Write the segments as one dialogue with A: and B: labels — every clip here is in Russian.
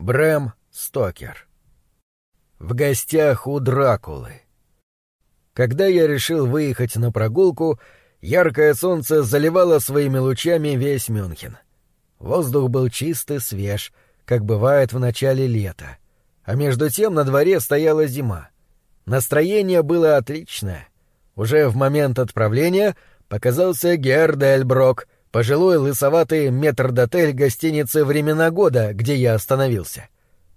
A: Брэм Стокер. В гостях у Дракулы. Когда я решил выехать на прогулку, яркое солнце заливало своими лучами весь Мюнхен. Воздух был чист и свеж, как бывает в начале лета. А между тем на дворе стояла зима. Настроение было отличное. Уже в момент отправления показался Гердельброк — пожилой лысоватый метрдотель гостиницы «Времена года», где я остановился.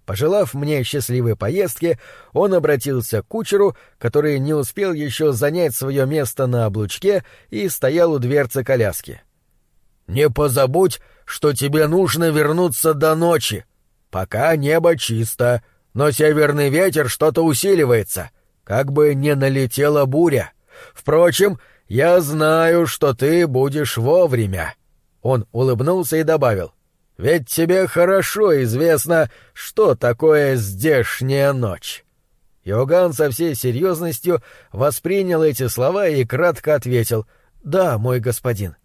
A: Пожелав мне счастливой поездки, он обратился к кучеру, который не успел еще занять свое место на облучке и стоял у дверцы коляски. «Не позабудь, что тебе нужно вернуться до ночи. Пока небо чисто, но северный ветер что-то усиливается, как бы не налетела буря. Впрочем, — «Я знаю, что ты будешь вовремя». Он улыбнулся и добавил. «Ведь тебе хорошо известно, что такое здешняя ночь». Иоганн со всей серьезностью воспринял эти слова и кратко ответил «Да, мой господин».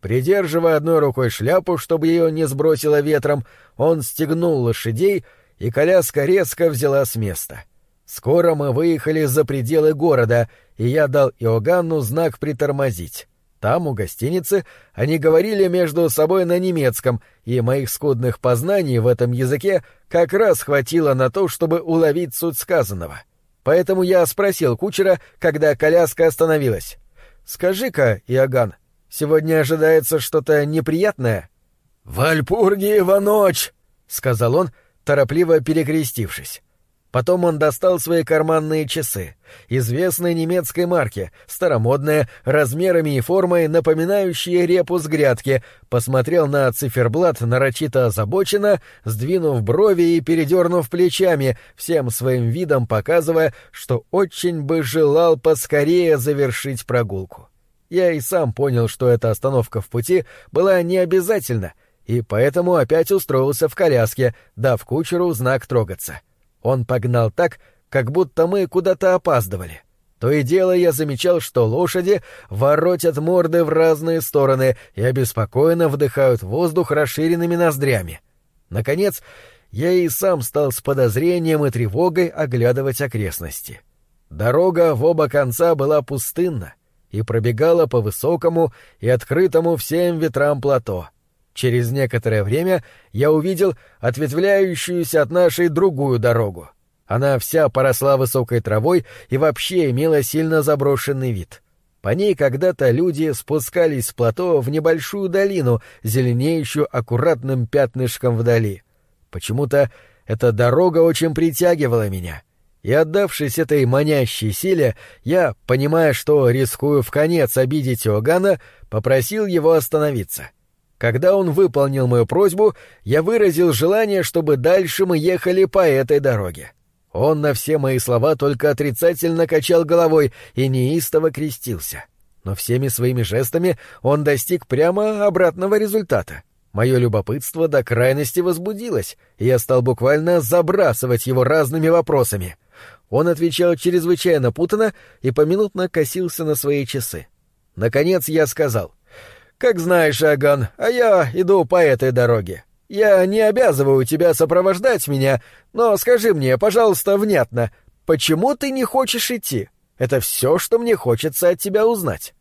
A: Придерживая одной рукой шляпу, чтобы ее не сбросило ветром, он стегнул лошадей, и коляска резко взяла с места. Скоро мы выехали за пределы города, и я дал Иоганну знак притормозить. Там, у гостиницы, они говорили между собой на немецком, и моих скудных познаний в этом языке как раз хватило на то, чтобы уловить суть сказанного. Поэтому я спросил кучера, когда коляска остановилась. «Скажи-ка, Иоганн, сегодня ожидается что-то неприятное?» «Вальпургиева ночь!» — сказал он, торопливо перекрестившись. Потом он достал свои карманные часы, известной немецкой марки, старомодные, размерами и формой напоминающие репу с грядки, посмотрел на циферблат нарочито озабоченно, сдвинув брови и передернув плечами, всем своим видом показывая, что очень бы желал поскорее завершить прогулку. Я и сам понял, что эта остановка в пути была не обязательна, и поэтому опять устроился в коляске, дав кучеру знак трогаться. — он погнал так, как будто мы куда-то опаздывали. То и дело я замечал, что лошади воротят морды в разные стороны и обеспокоенно вдыхают воздух расширенными ноздрями. Наконец, я и сам стал с подозрением и тревогой оглядывать окрестности. Дорога в оба конца была пустынна и пробегала по высокому и открытому всем ветрам плато — Через некоторое время я увидел ответвляющуюся от нашей другую дорогу. Она вся поросла высокой травой и вообще имела сильно заброшенный вид. По ней когда-то люди спускались с плато в небольшую долину, зеленеющую аккуратным пятнышком вдали. Почему-то эта дорога очень притягивала меня. И отдавшись этой манящей силе, я, понимая, что рискую в конец обидеть Иоганна, попросил его остановиться — когда он выполнил мою просьбу, я выразил желание, чтобы дальше мы ехали по этой дороге. Он на все мои слова только отрицательно качал головой и неистово крестился. Но всеми своими жестами он достиг прямо обратного результата. Мое любопытство до крайности возбудилось, и я стал буквально забрасывать его разными вопросами. Он отвечал чрезвычайно путанно и поминутно косился на свои часы. Наконец я сказал, «Как знаешь, Аган, а я иду по этой дороге. Я не обязываю тебя сопровождать меня, но скажи мне, пожалуйста, внятно, почему ты не хочешь идти? Это все, что мне хочется от тебя узнать».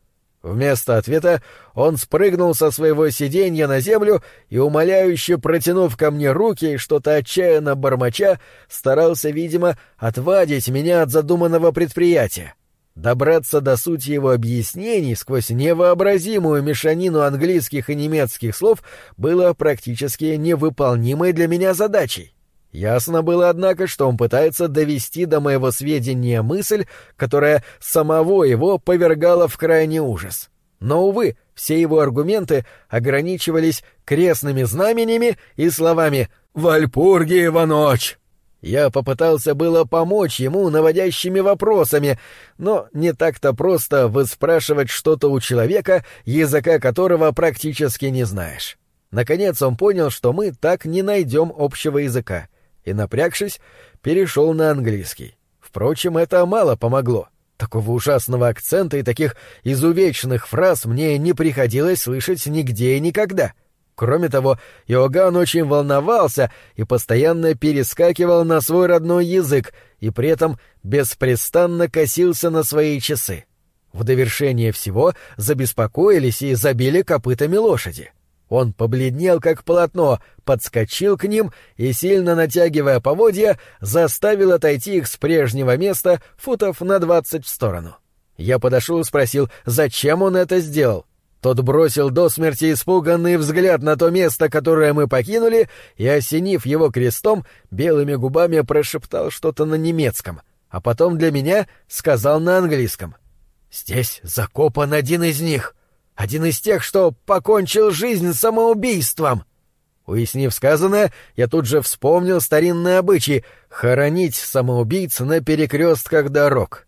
A: Вместо ответа он спрыгнул со своего сиденья на землю и, умоляюще протянув ко мне руки что-то отчаянно бормоча, старался, видимо, отвадить меня от задуманного предприятия. Добраться до сути его объяснений сквозь невообразимую мешанину английских и немецких слов было практически невыполнимой для меня задачей. Ясно было, однако, что он пытается довести до моего сведения мысль, которая самого его повергала в крайний ужас. Но, увы, все его аргументы ограничивались крестными знаменями и словами «Вальпургиева ночь!» Я попытался было помочь ему наводящими вопросами, но не так-то просто выспрашивать что-то у человека, языка которого практически не знаешь. Наконец он понял, что мы так не найдем общего языка, и, напрягшись, перешел на английский. Впрочем, это мало помогло. Такого ужасного акцента и таких изувеченных фраз мне не приходилось слышать нигде и никогда. Кроме того, Иоганн очень волновался и постоянно перескакивал на свой родной язык и при этом беспрестанно косился на свои часы. В довершение всего забеспокоились и забили копытами лошади. Он побледнел, как полотно, подскочил к ним и, сильно натягивая поводья, заставил отойти их с прежнего места футов на двадцать в сторону. Я подошел и спросил, зачем он это сделал. Тот бросил до смерти испуганный взгляд на то место, которое мы покинули, и, осенив его крестом, белыми губами прошептал что-то на немецком, а потом для меня сказал на английском. «Здесь закопан один из них, один из тех, что покончил жизнь самоубийством». Уяснив сказанное, я тут же вспомнил старинные обычаи — хоронить самоубийц на перекрестках дорог.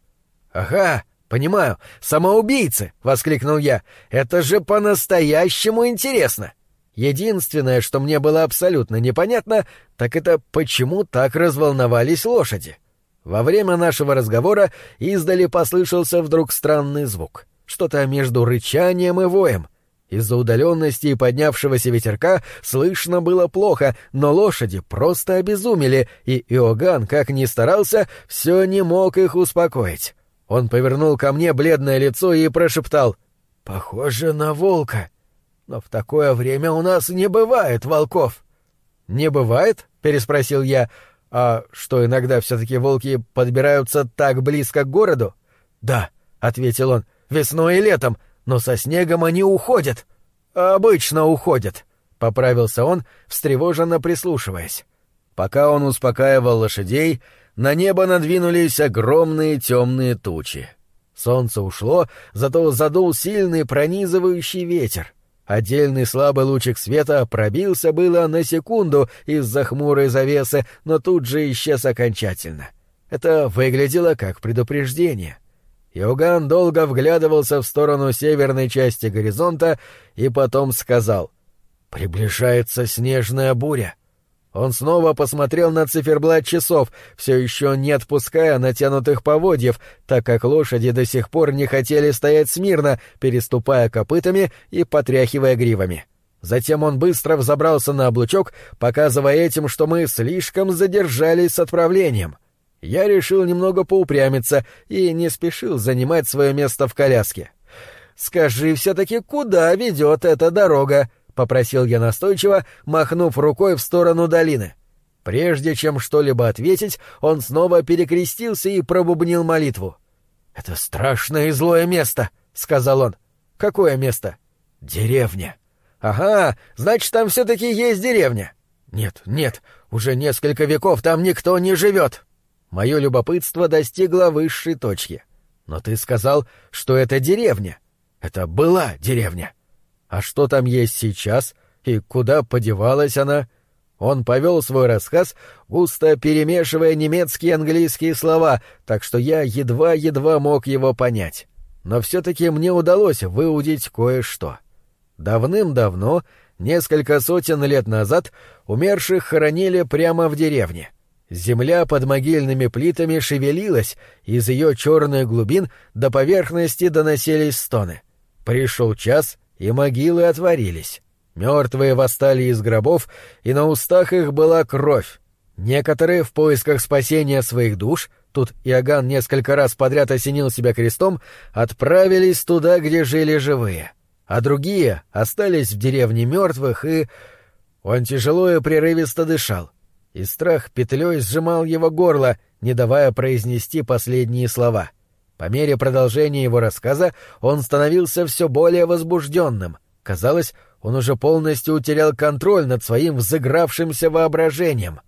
A: «Ага, «Понимаю, самоубийцы!» — воскликнул я. «Это же по-настоящему интересно!» Единственное, что мне было абсолютно непонятно, так это почему так разволновались лошади. Во время нашего разговора издали послышался вдруг странный звук. Что-то между рычанием и воем. Из-за удаленности и поднявшегося ветерка слышно было плохо, но лошади просто обезумели, и Иоганн, как ни старался, все не мог их успокоить. Он повернул ко мне бледное лицо и прошептал «Похоже на волка. Но в такое время у нас не бывает волков». «Не бывает?» — переспросил я. «А что, иногда все-таки волки подбираются так близко к городу?» «Да», — ответил он, — «весной и летом, но со снегом они уходят». «Обычно уходят», — поправился он, встревоженно прислушиваясь. Пока он успокаивал лошадей, на небо надвинулись огромные темные тучи. Солнце ушло, зато задул сильный пронизывающий ветер. Отдельный слабый лучик света пробился было на секунду из-за хмурой завесы, но тут же исчез окончательно. Это выглядело как предупреждение. Иоганн долго вглядывался в сторону северной части горизонта и потом сказал «Приближается снежная буря. Он снова посмотрел на циферблат часов, все еще не отпуская натянутых поводьев, так как лошади до сих пор не хотели стоять смирно, переступая копытами и потряхивая гривами. Затем он быстро взобрался на облучок, показывая этим, что мы слишком задержались с отправлением. Я решил немного поупрямиться и не спешил занимать свое место в коляске. «Скажи все-таки, куда ведет эта дорога?» Попросил я настойчиво, махнув рукой в сторону долины. Прежде чем что-либо ответить, он снова перекрестился и пробубнил молитву. «Это страшное и злое место», — сказал он. «Какое место?» «Деревня». «Ага, значит, там все-таки есть деревня». «Нет, нет, уже несколько веков там никто не живет». Мое любопытство достигло высшей точки. «Но ты сказал, что это деревня». «Это была деревня». А что там есть сейчас и куда подевалась она? Он повел свой рассказ, густо перемешивая немецкие и английские слова, так что я едва-едва мог его понять. Но все-таки мне удалось выудить кое-что. Давным-давно, несколько сотен лет назад, умерших хоронили прямо в деревне. Земля под могильными плитами шевелилась, из ее черных глубин до поверхности доносились стоны. Пришел час, и могилы отворились. Мертвые восстали из гробов, и на устах их была кровь. Некоторые в поисках спасения своих душ, тут Иоганн несколько раз подряд осенил себя крестом, отправились туда, где жили живые. А другие остались в деревне мертвых и... Он тяжело и прерывисто дышал, и страх петлей сжимал его горло, не давая произнести последние слова — по мере продолжения его рассказа он становился все более возбужденным. Казалось, он уже полностью утерял контроль над своим взыгравшимся воображением.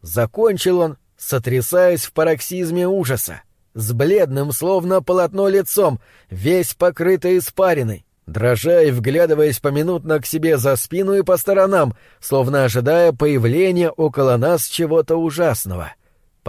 A: Закончил он, сотрясаясь в пароксизме ужаса, с бледным, словно полотно лицом, весь покрытый испариной, дрожа и вглядываясь поминутно к себе за спину и по сторонам, словно ожидая появления около нас чего-то ужасного.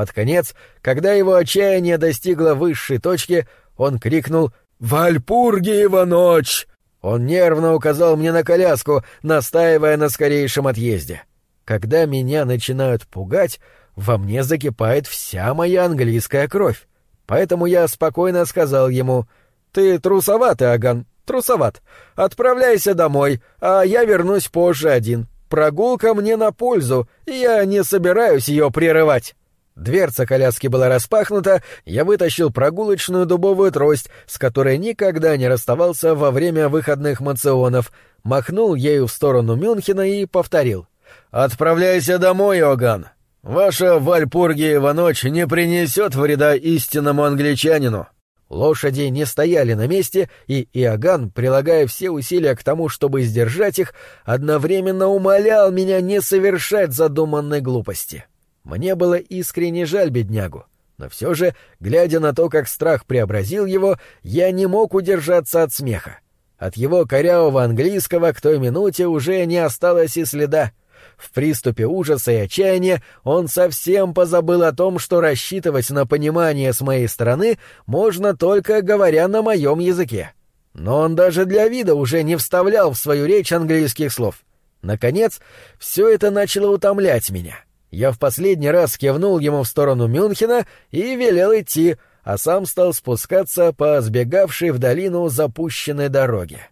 A: Под конец, когда его отчаяние достигло высшей точки, он крикнул «Вальпургиева ночь!» Он нервно указал мне на коляску, настаивая на скорейшем отъезде. Когда меня начинают пугать, во мне закипает вся моя английская кровь. Поэтому я спокойно сказал ему Ты трусоват, Аган, трусоват. Отправляйся домой, а я вернусь позже один. Прогулка мне на пользу, и я не собираюсь ее прерывать». Дверца коляски была распахнута, я вытащил прогулочную дубовую трость, с которой никогда не расставался во время выходных мационов, махнул ею в сторону Мюнхена и повторил. «Отправляйся домой, Иоганн. Ваша Вальпургиева ночь не принесет вреда истинному англичанину». Лошади не стояли на месте, и Иоганн, прилагая все усилия к тому, чтобы сдержать их, одновременно умолял меня не совершать задуманной глупости. Мне было искренне жаль беднягу, но все же, глядя на то, как страх преобразил его, я не мог удержаться от смеха. От его корявого английского к той минуте уже не осталось и следа. В приступе ужаса и отчаяния он совсем позабыл о том, что рассчитывать на понимание с моей стороны можно только говоря на моем языке. Но он даже для вида уже не вставлял в свою речь английских слов. Наконец, все это начало утомлять меня. Я в последний раз кивнул ему в сторону Мюнхена и велел идти, а сам стал спускаться по сбегавшей в долину запущенной дороге.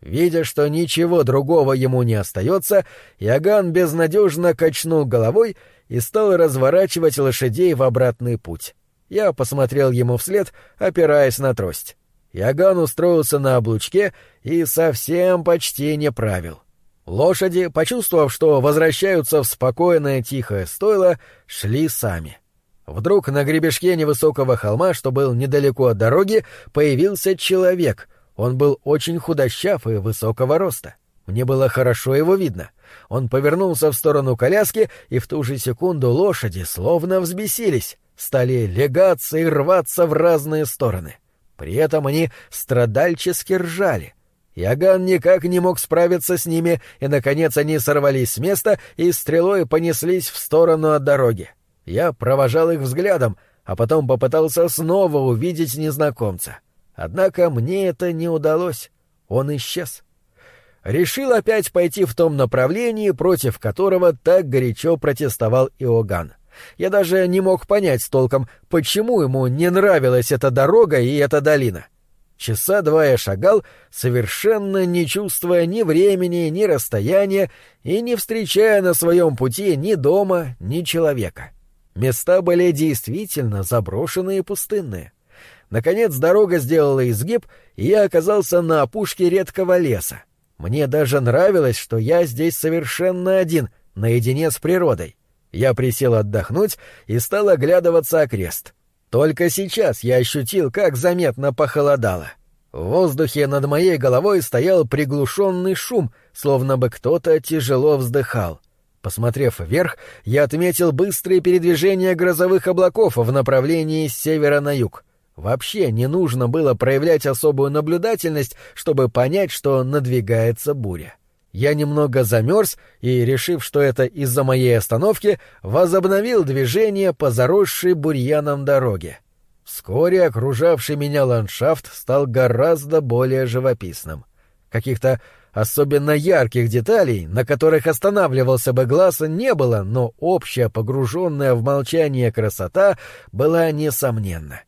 A: Видя, что ничего другого ему не остается, Яган безнадежно качнул головой и стал разворачивать лошадей в обратный путь. Я посмотрел ему вслед, опираясь на трость. Яган устроился на облучке и совсем почти не правил. Лошади, почувствовав, что возвращаются в спокойное тихое стойло, шли сами. Вдруг на гребешке невысокого холма, что был недалеко от дороги, появился человек, он был очень худощав и высокого роста. Мне было хорошо его видно. Он повернулся в сторону коляски, и в ту же секунду лошади словно взбесились, стали легаться и рваться в разные стороны. При этом они страдальчески ржали. Яган никак не мог справиться с ними, и, наконец, они сорвались с места и стрелой понеслись в сторону от дороги. Я провожал их взглядом, а потом попытался снова увидеть незнакомца — Однако мне это не удалось. Он исчез. Решил опять пойти в том направлении, против которого так горячо протестовал Иоганн. Я даже не мог понять толком, почему ему не нравилась эта дорога и эта долина. Часа два я шагал, совершенно не чувствуя ни времени, ни расстояния и не встречая на своем пути ни дома, ни человека. Места были действительно заброшенные и пустынные. Наконец дорога сделала изгиб, и я оказался на опушке редкого леса. Мне даже нравилось, что я здесь совершенно один, наедине с природой. Я присел отдохнуть и стал оглядываться окрест. Только сейчас я ощутил, как заметно похолодало. В воздухе над моей головой стоял приглушенный шум, словно бы кто-то тяжело вздыхал. Посмотрев вверх, я отметил быстрые передвижения грозовых облаков в направлении с севера на юг. Вообще не нужно было проявлять особую наблюдательность, чтобы понять, что надвигается буря. Я немного замерз и, решив, что это из-за моей остановки, возобновил движение по заросшей бурьяном дороге. Вскоре окружавший меня ландшафт стал гораздо более живописным. Каких-то особенно ярких деталей, на которых останавливался бы глаз, не было, но общая погруженная в молчание красота была несомненна.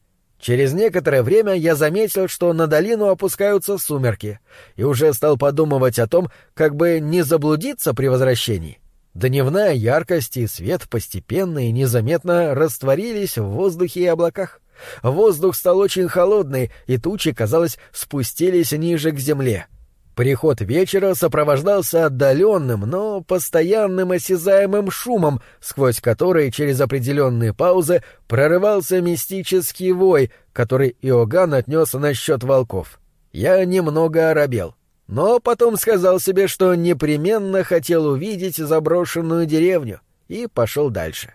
A: Через некоторое время я заметил, что на долину опускаются сумерки, и уже стал подумывать о том, как бы не заблудиться при возвращении. Дневная яркость и свет постепенно и незаметно растворились в воздухе и облаках. Воздух стал очень холодный, и тучи, казалось, спустились ниже к земле. Приход вечера сопровождался отдаленным, но постоянным осязаемым шумом, сквозь который через определенные паузы прорывался мистический вой, который Иоганн отнес насчет волков. Я немного оробел, но потом сказал себе, что непременно хотел увидеть заброшенную деревню, и пошел дальше.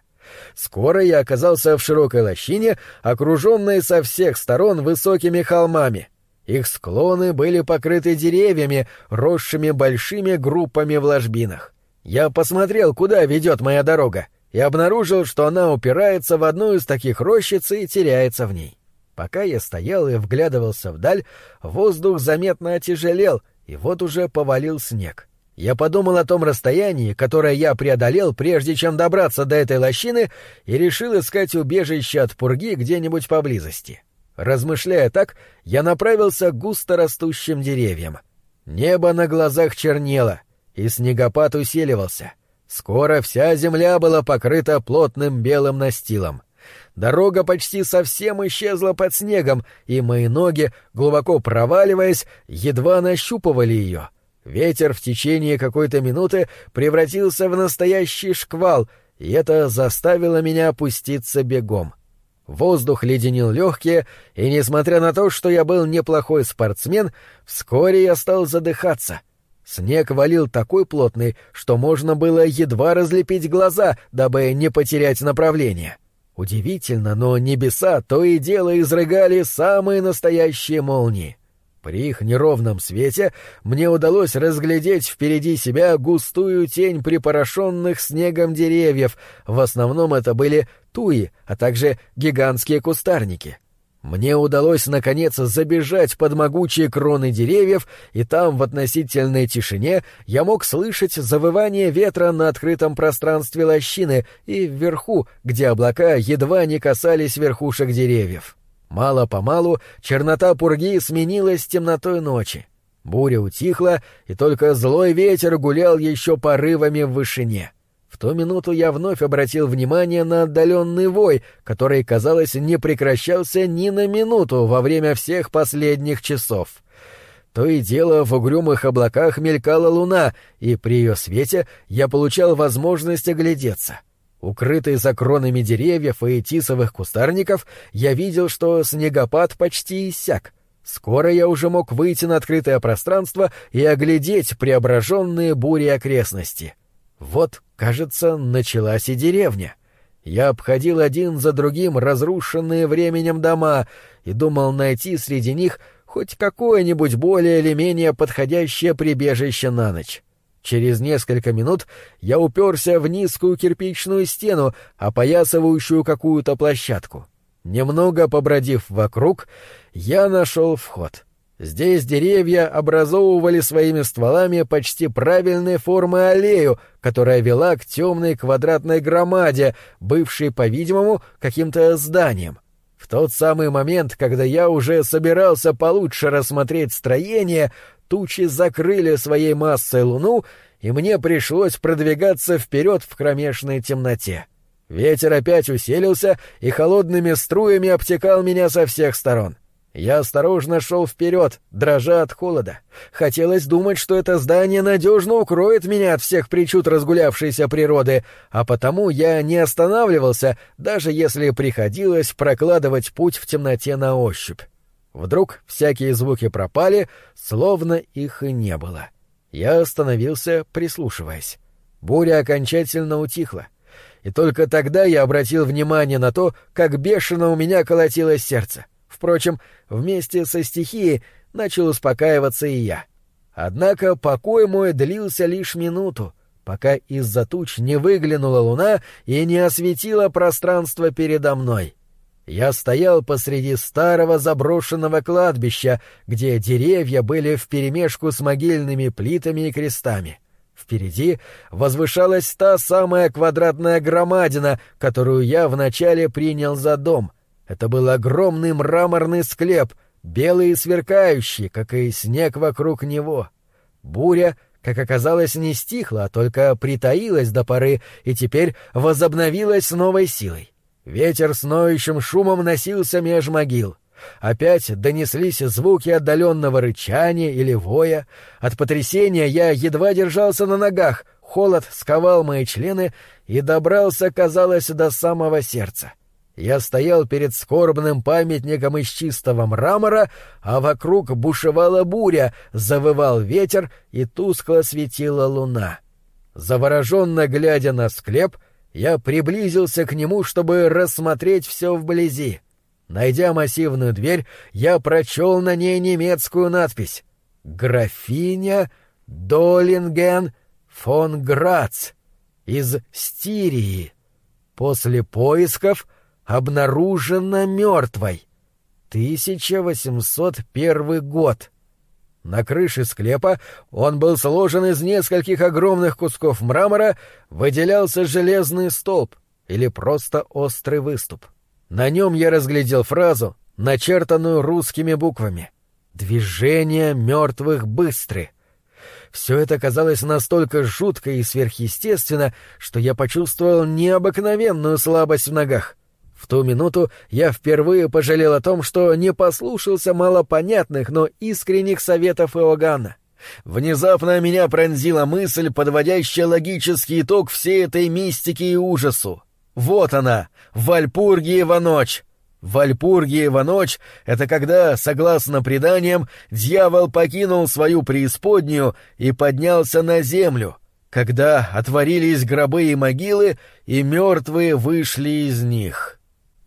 A: Скоро я оказался в широкой лощине, окруженной со всех сторон высокими холмами — их склоны были покрыты деревьями, росшими большими группами в ложбинах. Я посмотрел, куда ведет моя дорога, и обнаружил, что она упирается в одну из таких рощиц и теряется в ней. Пока я стоял и вглядывался вдаль, воздух заметно отяжелел, и вот уже повалил снег. Я подумал о том расстоянии, которое я преодолел, прежде чем добраться до этой лощины, и решил искать убежище от пурги где-нибудь поблизости. Размышляя так, я направился к густо деревьям. Небо на глазах чернело, и снегопад усиливался. Скоро вся земля была покрыта плотным белым настилом. Дорога почти совсем исчезла под снегом, и мои ноги, глубоко проваливаясь, едва нащупывали ее. Ветер в течение какой-то минуты превратился в настоящий шквал, и это заставило меня опуститься бегом. Воздух леденил легкие, и, несмотря на то, что я был неплохой спортсмен, вскоре я стал задыхаться. Снег валил такой плотный, что можно было едва разлепить глаза, дабы не потерять направление. Удивительно, но небеса то и дело изрыгали самые настоящие молнии. При их неровном свете мне удалось разглядеть впереди себя густую тень припорошенных снегом деревьев, в основном это были туи, а также гигантские кустарники. Мне удалось, наконец, забежать под могучие кроны деревьев, и там, в относительной тишине, я мог слышать завывание ветра на открытом пространстве лощины и вверху, где облака едва не касались верхушек деревьев. Мало-помалу чернота пурги сменилась темнотой ночи. Буря утихла, и только злой ветер гулял еще порывами в вышине. В ту минуту я вновь обратил внимание на отдаленный вой, который, казалось, не прекращался ни на минуту во время всех последних часов. То и дело в угрюмых облаках мелькала луна, и при ее свете я получал возможность оглядеться — Укрытый за кронами деревьев и тисовых кустарников, я видел, что снегопад почти иссяк. Скоро я уже мог выйти на открытое пространство и оглядеть преображенные бури окрестности. Вот, кажется, началась и деревня. Я обходил один за другим разрушенные временем дома и думал найти среди них хоть какое-нибудь более или менее подходящее прибежище на ночь. Через несколько минут я уперся в низкую кирпичную стену, опоясывающую какую-то площадку. Немного побродив вокруг, я нашел вход. Здесь деревья образовывали своими стволами почти правильной формы аллею, которая вела к темной квадратной громаде, бывшей, по-видимому, каким-то зданием. Тот самый момент, когда я уже собирался получше рассмотреть строение, тучи закрыли своей массой луну, и мне пришлось продвигаться вперед в кромешной темноте. Ветер опять усилился и холодными струями обтекал меня со всех сторон. Я осторожно шел вперед, дрожа от холода. Хотелось думать, что это здание надежно укроет меня от всех причуд разгулявшейся природы, а потому я не останавливался, даже если приходилось прокладывать путь в темноте на ощупь. Вдруг всякие звуки пропали, словно их и не было. Я остановился, прислушиваясь. Буря окончательно утихла. И только тогда я обратил внимание на то, как бешено у меня колотилось сердце. Впрочем, вместе со стихией начал успокаиваться и я. Однако покой мой длился лишь минуту, пока из-за туч не выглянула луна и не осветила пространство передо мной. Я стоял посреди старого заброшенного кладбища, где деревья были вперемешку с могильными плитами и крестами. Впереди возвышалась та самая квадратная громадина, которую я вначале принял за дом. Это был огромный мраморный склеп, белый и сверкающий, как и снег вокруг него. Буря — как оказалось, не стихла, а только притаилась до поры и теперь возобновилась с новой силой. Ветер с ноющим шумом носился меж могил. Опять донеслись звуки отдаленного рычания или воя. От потрясения я едва держался на ногах, холод сковал мои члены и добрался, казалось, до самого сердца. Я стоял перед скорбным памятником из чистого мрамора, а вокруг бушевала буря, завывал ветер и тускло светила луна. Завороженно глядя на склеп — я приблизился к нему, чтобы рассмотреть все вблизи. Найдя массивную дверь, я прочел на ней немецкую надпись «Графиня Долинген фон Грац из Стирии. После поисков обнаружена мертвой. 1801 год». На крыше склепа он был сложен из нескольких огромных кусков мрамора, выделялся железный столб или просто острый выступ. На нем я разглядел фразу, начертанную русскими буквами. Движения мертвых быстры. Все это казалось настолько жутко и сверхъестественно, что я почувствовал необыкновенную слабость в ногах. В ту минуту я впервые пожалел о том, что не послушался малопонятных, но искренних советов Иоганна. Внезапно меня пронзила мысль, подводящая логический итог всей этой мистики и ужасу. Вот она, Вальпургиева ночь. Вальпургиева ночь — это когда, согласно преданиям, дьявол покинул свою преисподнюю и поднялся на землю, когда отворились гробы и могилы, и мертвые вышли из них.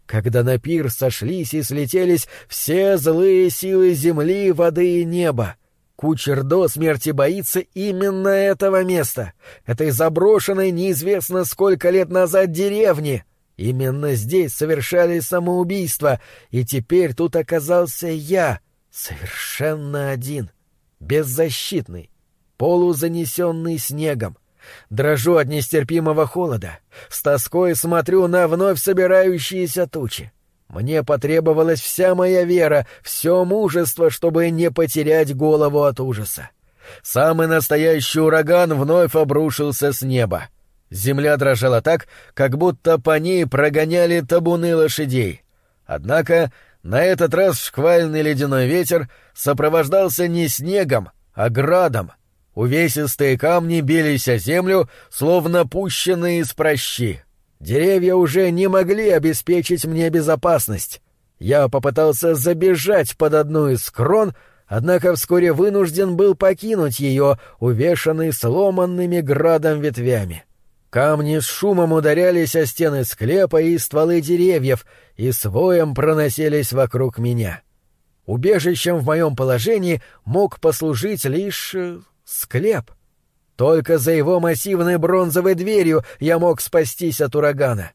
A: Когда на пир сошлись и слетелись все злые силы земли, воды и неба, Кучер до смерти боится именно этого места, этой заброшенной неизвестно сколько лет назад деревни. Именно здесь совершались самоубийства, и теперь тут оказался я, совершенно один, беззащитный, полузанесенный снегом. Дрожу от нестерпимого холода, с тоской смотрю на вновь собирающиеся тучи. Мне потребовалась вся моя вера, все мужество, чтобы не потерять голову от ужаса. Самый настоящий ураган вновь обрушился с неба. Земля дрожала так, как будто по ней прогоняли табуны лошадей. Однако на этот раз шквальный ледяной ветер сопровождался не снегом, а градом. Увесистые камни бились о землю, словно пущенные из прощи. Деревья уже не могли обеспечить мне безопасность. Я попытался забежать под одну из крон, однако вскоре вынужден был покинуть ее, увешанный сломанными градом ветвями. Камни с шумом ударялись о стены склепа и стволы деревьев, и своем проносились вокруг меня. Убежищем в моем положении мог послужить лишь э, склеп — только за его массивной бронзовой дверью я мог спастись от урагана.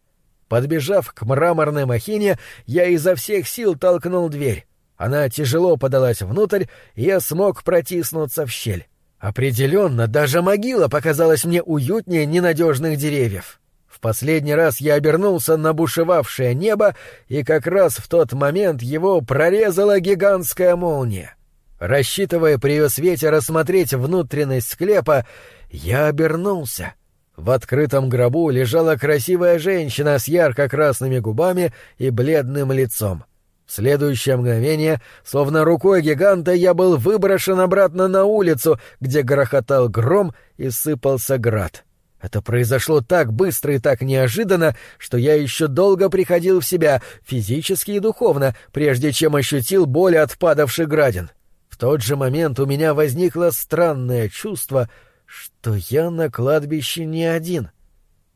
A: Подбежав к мраморной махине, я изо всех сил толкнул дверь. Она тяжело подалась внутрь, и я смог протиснуться в щель. Определенно, даже могила показалась мне уютнее ненадежных деревьев. В последний раз я обернулся на бушевавшее небо, и как раз в тот момент его прорезала гигантская молния. Рассчитывая при ее свете рассмотреть внутренность склепа, я обернулся. В открытом гробу лежала красивая женщина с ярко-красными губами и бледным лицом. В следующее мгновение, словно рукой гиганта, я был выброшен обратно на улицу, где грохотал гром и сыпался град. Это произошло так быстро и так неожиданно, что я еще долго приходил в себя, физически и духовно, прежде чем ощутил боль от падавших градин. Тот же момент у меня возникло странное чувство, что я на кладбище не один.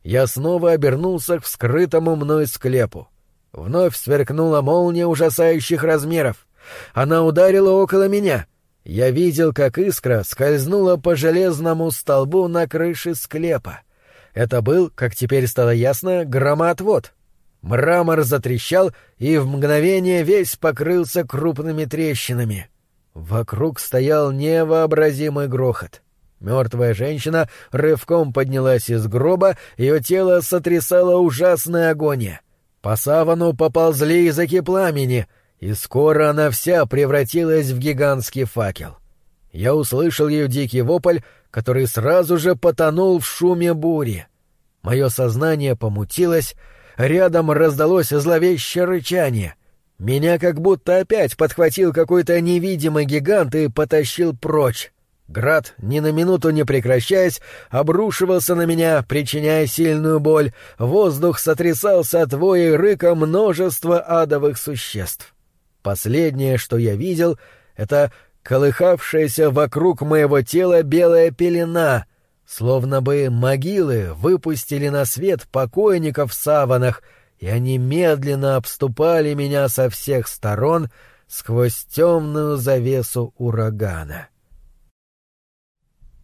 A: Я снова обернулся к вскрытому мной склепу. Вновь сверкнула молния ужасающих размеров. Она ударила около меня. Я видел, как искра скользнула по железному столбу на крыше склепа. Это был, как теперь стало ясно, громоотвод. Мрамор затрещал, и в мгновение весь покрылся крупными трещинами. Вокруг стоял невообразимый грохот. Мертвая женщина рывком поднялась из гроба, ее тело сотрясало ужасная агония. По савану поползли языки пламени, и скоро она вся превратилась в гигантский факел. Я услышал ее дикий вопль, который сразу же потонул в шуме бури. Мое сознание помутилось, рядом раздалось зловещее рычание. Меня как будто опять подхватил какой-то невидимый гигант и потащил прочь. Град, ни на минуту не прекращаясь, обрушивался на меня, причиняя сильную боль. Воздух сотрясался от воя и рыка множества адовых существ. Последнее, что я видел, — это колыхавшаяся вокруг моего тела белая пелена, словно бы могилы выпустили на свет покойников в саванах, и они медленно обступали меня со всех сторон сквозь темную завесу урагана.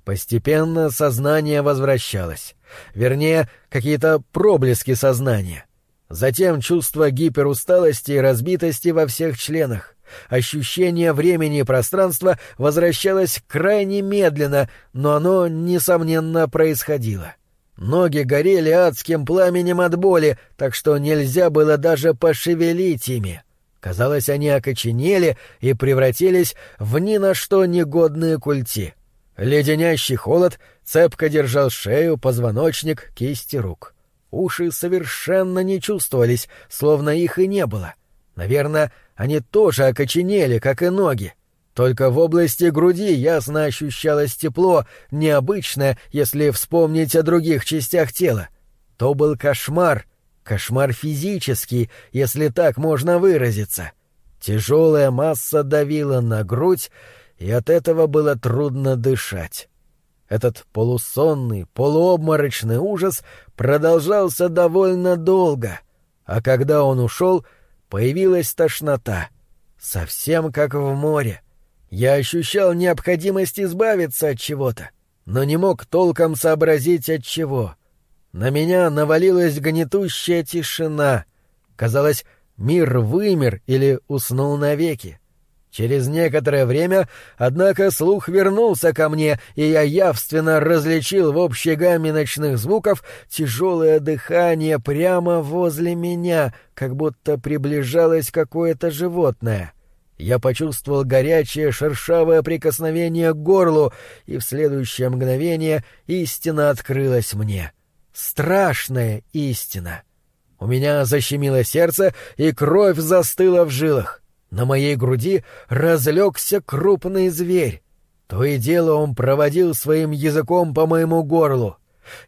A: Постепенно сознание возвращалось. Вернее, какие-то проблески сознания. Затем чувство гиперусталости и разбитости во всех членах. Ощущение времени и пространства возвращалось крайне медленно, но оно, несомненно, происходило. Ноги горели адским пламенем от боли, так что нельзя было даже пошевелить ими. Казалось, они окоченели и превратились в ни на что негодные культи. Леденящий холод цепко держал шею, позвоночник, кисти рук. Уши совершенно не чувствовались, словно их и не было. Наверное, они тоже окоченели, как и ноги. Только в области груди ясно ощущалось тепло, необычное, если вспомнить о других частях тела. То был кошмар, кошмар физический, если так можно выразиться. Тяжелая масса давила на грудь, и от этого было трудно дышать. Этот полусонный, полуобморочный ужас продолжался довольно долго, а когда он ушел, появилась тошнота, совсем как в море. Я ощущал необходимость избавиться от чего-то, но не мог толком сообразить от чего. На меня навалилась гнетущая тишина. Казалось, мир вымер или уснул навеки. Через некоторое время, однако, слух вернулся ко мне, и я явственно различил в общей гамме ночных звуков тяжелое дыхание прямо возле меня, как будто приближалось какое-то животное. Я почувствовал горячее шершавое прикосновение к горлу, и в следующее мгновение истина открылась мне. Страшная истина. У меня защемило сердце, и кровь застыла в жилах. На моей груди разлегся крупный зверь. То и дело он проводил своим языком по моему горлу.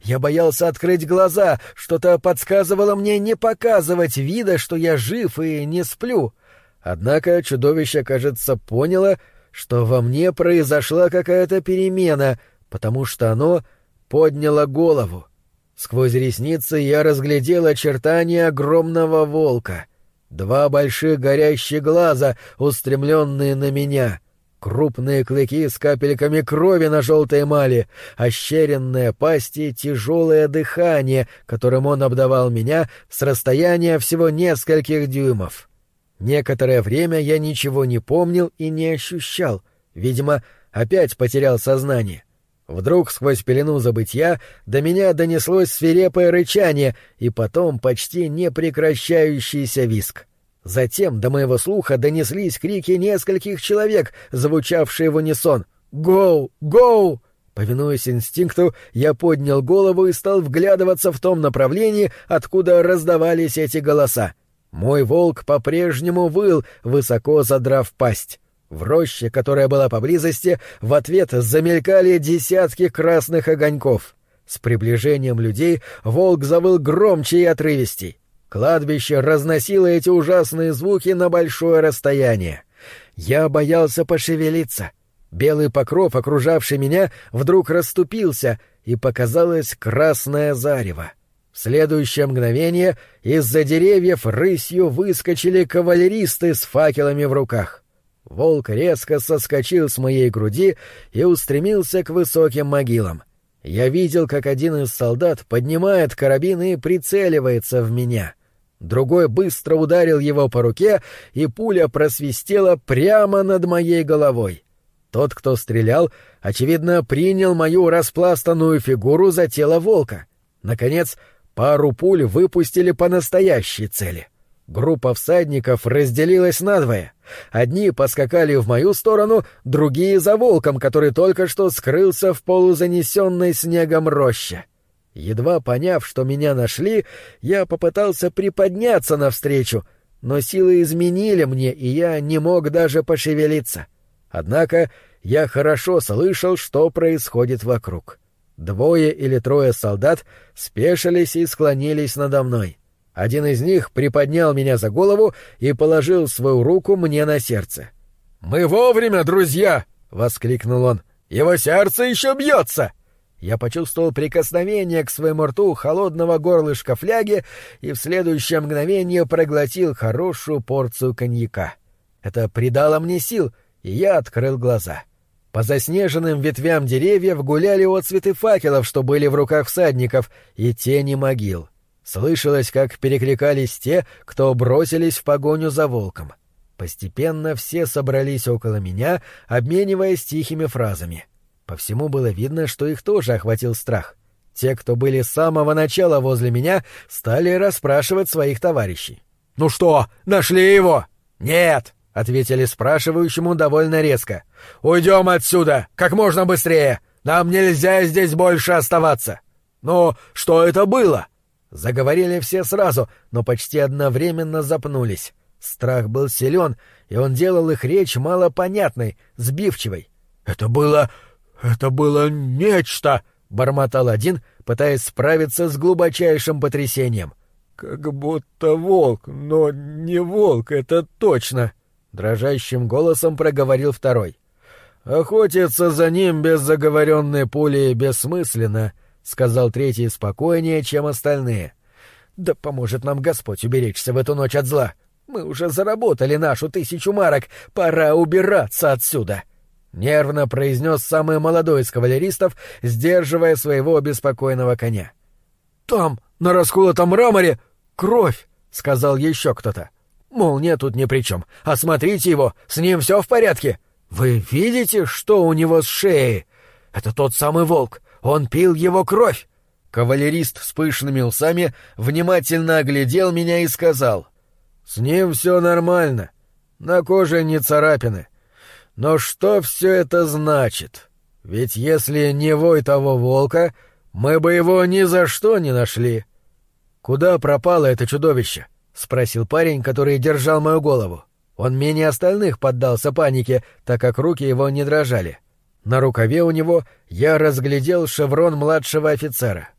A: Я боялся открыть глаза, что-то подсказывало мне не показывать вида, что я жив и не сплю. Однако чудовище, кажется, поняло, что во мне произошла какая-то перемена, потому что оно подняло голову. Сквозь ресницы я разглядел очертания огромного волка. Два больших горящих глаза, устремленные на меня. Крупные клыки с капельками крови на желтой эмали, ощеренная пасть и тяжелое дыхание, которым он обдавал меня с расстояния всего нескольких дюймов. Некоторое время я ничего не помнил и не ощущал, видимо, опять потерял сознание. Вдруг сквозь пелену забытья до меня донеслось свирепое рычание и потом почти непрекращающийся виск. Затем до моего слуха донеслись крики нескольких человек, звучавшие в унисон «Гоу! Гоу!». Повинуясь инстинкту, я поднял голову и стал вглядываться в том направлении, откуда раздавались эти голоса. Мой волк по-прежнему выл, высоко задрав пасть. В роще, которая была поблизости, в ответ замелькали десятки красных огоньков. С приближением людей волк завыл громче и отрывистей. Кладбище разносило эти ужасные звуки на большое расстояние. Я боялся пошевелиться. Белый покров, окружавший меня, вдруг расступился, и показалось красное зарево. В следующее мгновение из-за деревьев рысью выскочили кавалеристы с факелами в руках. Волк резко соскочил с моей груди и устремился к высоким могилам. Я видел, как один из солдат поднимает карабин и прицеливается в меня. Другой быстро ударил его по руке, и пуля просвистела прямо над моей головой. Тот, кто стрелял, очевидно, принял мою распластанную фигуру за тело волка. Наконец, пару пуль выпустили по настоящей цели — Группа всадников разделилась надвое. Одни поскакали в мою сторону, другие — за волком, который только что скрылся в полузанесенной снегом роще. Едва поняв, что меня нашли, я попытался приподняться навстречу, но силы изменили мне, и я не мог даже пошевелиться. Однако я хорошо слышал, что происходит вокруг. Двое или трое солдат спешились и склонились надо мной. Один из них приподнял меня за голову и положил свою руку мне на сердце. «Мы вовремя, друзья!» — воскликнул он. «Его сердце еще бьется!» Я почувствовал прикосновение к своему рту холодного горлышка фляги и в следующее мгновение проглотил хорошую порцию коньяка. Это придало мне сил, и я открыл глаза. По заснеженным ветвям деревьев гуляли отцветы факелов, что были в руках всадников, и тени могил. Слышалось, как перекликались те, кто бросились в погоню за волком. Постепенно все собрались около меня, обмениваясь тихими фразами. По всему было видно, что их тоже охватил страх. Те, кто были с самого начала возле меня, стали расспрашивать своих товарищей. «Ну что, нашли его?» «Нет!» — ответили спрашивающему довольно резко. «Уйдем отсюда! Как можно быстрее! Нам нельзя здесь больше оставаться!» «Но что это было?» Заговорили все сразу, но почти одновременно запнулись. Страх был силен, и он делал их речь малопонятной, сбивчивой. «Это было... это было нечто!» — бормотал один, пытаясь справиться с глубочайшим потрясением. «Как будто волк, но не волк, это точно!» — дрожащим голосом проговорил второй. «Охотиться за ним без заговоренной пули бессмысленно», — сказал третий спокойнее, чем остальные. «Да поможет нам Господь уберечься в эту ночь от зла. Мы уже заработали нашу тысячу марок, пора убираться отсюда!» Нервно произнес самый молодой из кавалеристов, сдерживая своего обеспокоенного коня. «Там, на расколотом мраморе, кровь!» — сказал еще кто-то. «Молния тут ни при чем. Осмотрите его, с ним все в порядке. Вы видите, что у него с шеи? Это тот самый волк. Он пил его кровь!» Кавалерист с пышными усами внимательно оглядел меня и сказал. «С ним все нормально. На коже не царапины. Но что все это значит? Ведь если не вой того волка, мы бы его ни за что не нашли». «Куда пропало это чудовище?» — спросил парень, который держал мою голову. Он менее остальных поддался панике, так как руки его не дрожали. — на рукаве у него я разглядел шеврон младшего офицера.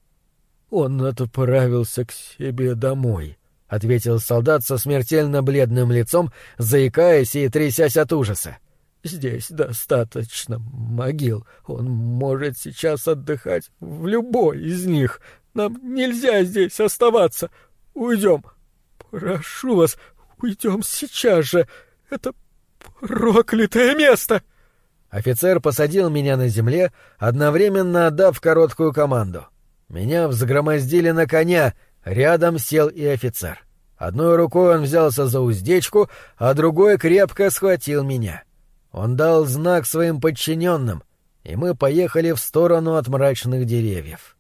A: «Он отправился к себе домой», — ответил солдат со смертельно бледным лицом, заикаясь и трясясь от ужаса. «Здесь достаточно могил. Он может сейчас отдыхать в любой из них. Нам нельзя здесь оставаться. Уйдем. Прошу вас, уйдем сейчас же. Это проклятое место!» Офицер посадил меня на земле, одновременно отдав короткую команду. Меня взгромоздили на коня, рядом сел и офицер. Одной рукой он взялся за уздечку, а другой крепко схватил меня. Он дал знак своим подчиненным, и мы поехали в сторону от мрачных деревьев.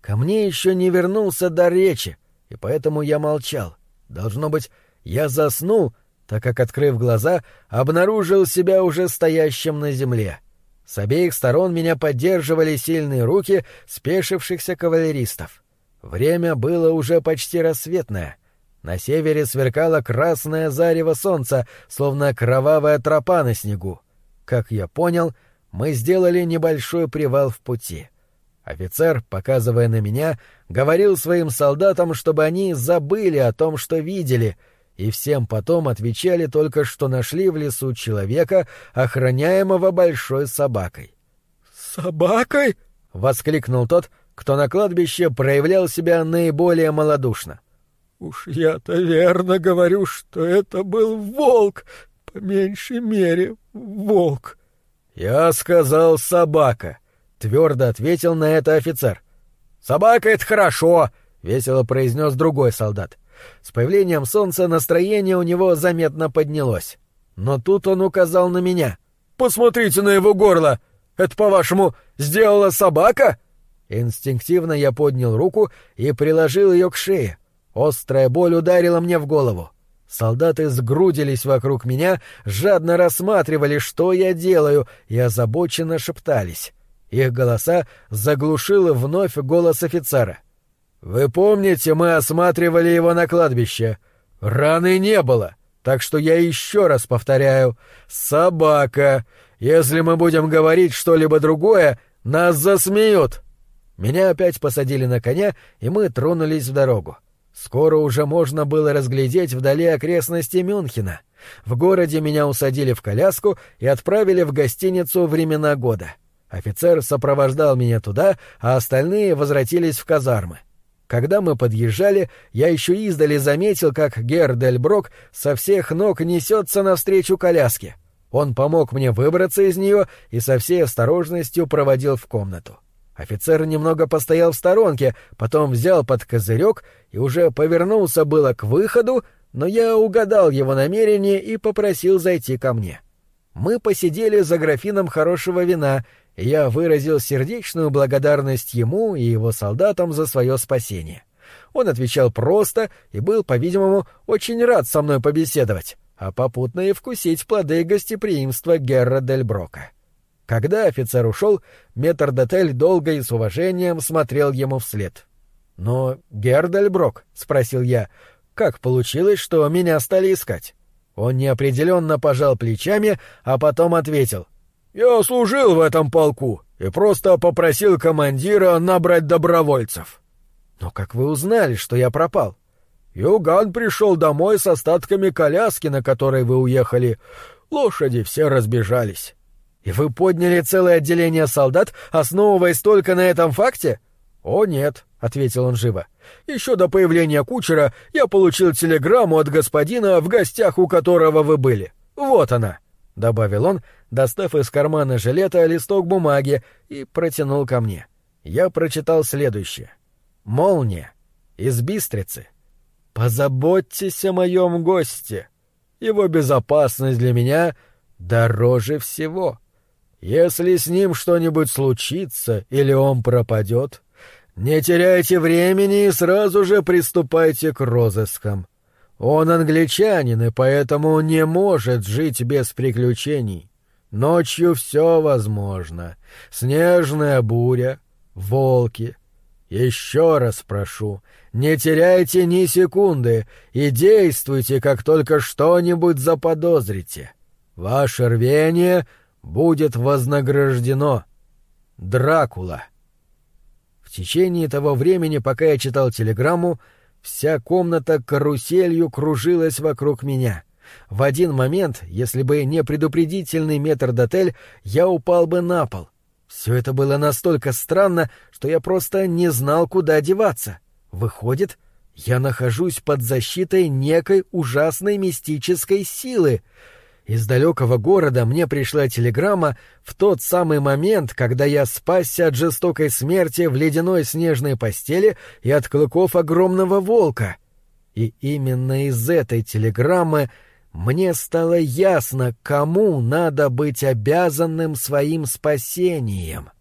A: Ко мне еще не вернулся до речи, и поэтому я молчал. Должно быть, я заснул, так как, открыв глаза, обнаружил себя уже стоящим на земле. С обеих сторон меня поддерживали сильные руки спешившихся кавалеристов. Время было уже почти рассветное. На севере сверкало красное зарево солнца, словно кровавая тропа на снегу. Как я понял, мы сделали небольшой привал в пути. Офицер, показывая на меня, говорил своим солдатам, чтобы они забыли о том, что видели — и всем потом отвечали только, что нашли в лесу человека, охраняемого большой собакой. «Собакой?» — воскликнул тот, кто на кладбище проявлял себя наиболее малодушно. «Уж я-то верно говорю, что это был волк, по меньшей мере волк». «Я сказал собака», — твердо ответил на это офицер. «Собака — это хорошо», — весело произнес другой солдат. С появлением солнца настроение у него заметно поднялось. Но тут он указал на меня. «Посмотрите на его горло! Это, по-вашему, сделала собака?» Инстинктивно я поднял руку и приложил ее к шее. Острая боль ударила мне в голову. Солдаты сгрудились вокруг меня, жадно рассматривали, что я делаю, и озабоченно шептались. Их голоса заглушил вновь голос офицера. «Вы помните, мы осматривали его на кладбище. Раны не было, так что я еще раз повторяю. Собака. Если мы будем говорить что-либо другое, нас засмеют». Меня опять посадили на коня, и мы тронулись в дорогу. Скоро уже можно было разглядеть вдали окрестности Мюнхена. В городе меня усадили в коляску и отправили в гостиницу «Времена года». Офицер сопровождал меня туда, а остальные возвратились в казармы. Когда мы подъезжали, я еще издали заметил, как Гер Дель Брок со всех ног несется навстречу коляске. Он помог мне выбраться из нее и со всей осторожностью проводил в комнату. Офицер немного постоял в сторонке, потом взял под козырек и уже повернулся было к выходу, но я угадал его намерение и попросил зайти ко мне. Мы посидели за графином хорошего вина, я выразил сердечную благодарность ему и его солдатам за свое спасение. Он отвечал просто и был, по-видимому, очень рад со мной побеседовать. а попутно и вкусить плоды гостеприимства Герра Дель Брока. Когда офицер ушел, метрдотель долго и с уважением смотрел ему вслед. «Но, Гердель Брок», — спросил я, — «как получилось, что меня стали искать?» Он неопределенно пожал плечами, а потом ответил. «Я служил в этом полку и просто попросил командира набрать добровольцев». «Но как вы узнали, что я пропал?» «Юган пришел домой с остатками коляски, на которой вы уехали. Лошади все разбежались». «И вы подняли целое отделение солдат, основываясь только на этом факте?» «О, нет», — ответил он живо. «Еще до появления кучера я получил телеграмму от господина, в гостях у которого вы были. Вот она», — добавил он, достав из кармана жилета листок бумаги и протянул ко мне. Я прочитал следующее. «Молния. Из Бистрицы. Позаботьтесь о моем госте. Его безопасность для меня дороже всего». Если с ним что-нибудь случится или он пропадет, не теряйте времени и сразу же приступайте к розыскам. Он англичанин и поэтому не может жить без приключений. Ночью все возможно. Снежная буря, волки. Еще раз прошу, не теряйте ни секунды и действуйте, как только что-нибудь заподозрите. Ваше рвение будет вознаграждено. Дракула. В течение того времени, пока я читал телеграмму, вся комната каруселью кружилась вокруг меня. В один момент, если бы не предупредительный метрдотель, я упал бы на пол. Все это было настолько странно, что я просто не знал, куда деваться. Выходит, я нахожусь под защитой некой ужасной мистической силы — из далекого города мне пришла телеграмма в тот самый момент, когда я спасся от жестокой смерти в ледяной снежной постели и от клыков огромного волка. И именно из этой телеграммы мне стало ясно, кому надо быть обязанным своим спасением —